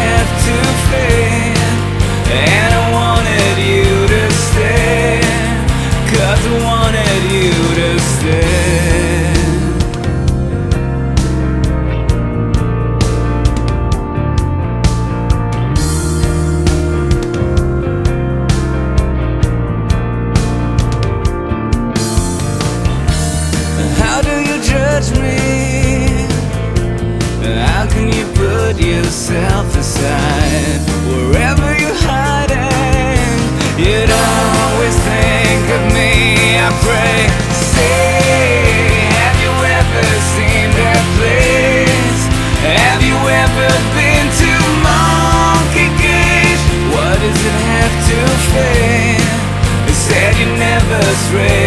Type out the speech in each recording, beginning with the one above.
have to fade. yourself aside wherever you're hiding. You'd always think of me. I pray. Say, have you ever seen that place? Have you ever been to Monkey Gate? What does it have to? They said you never stray.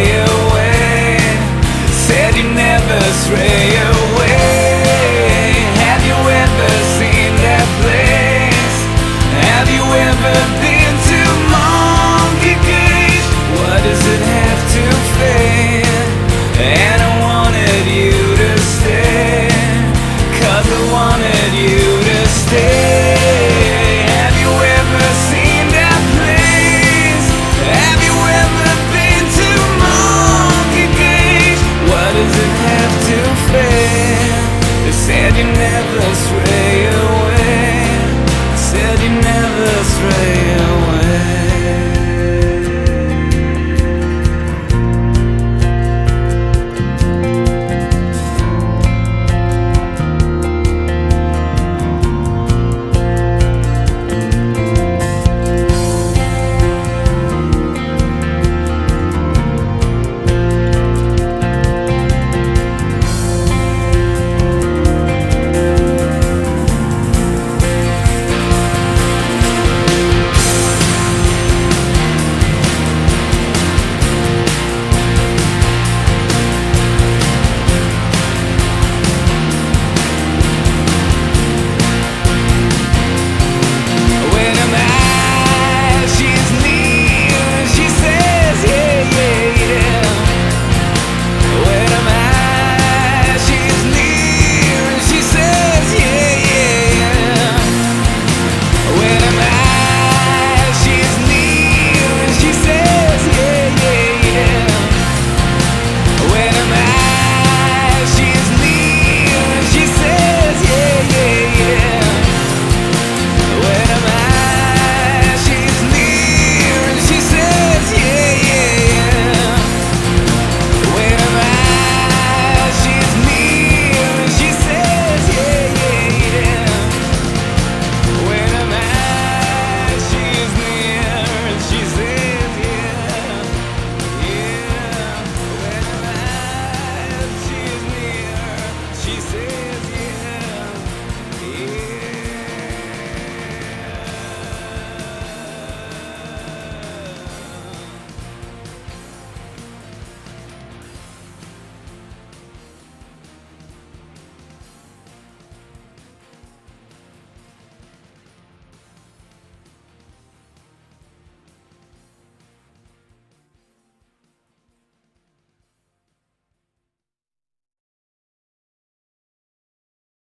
Never sway.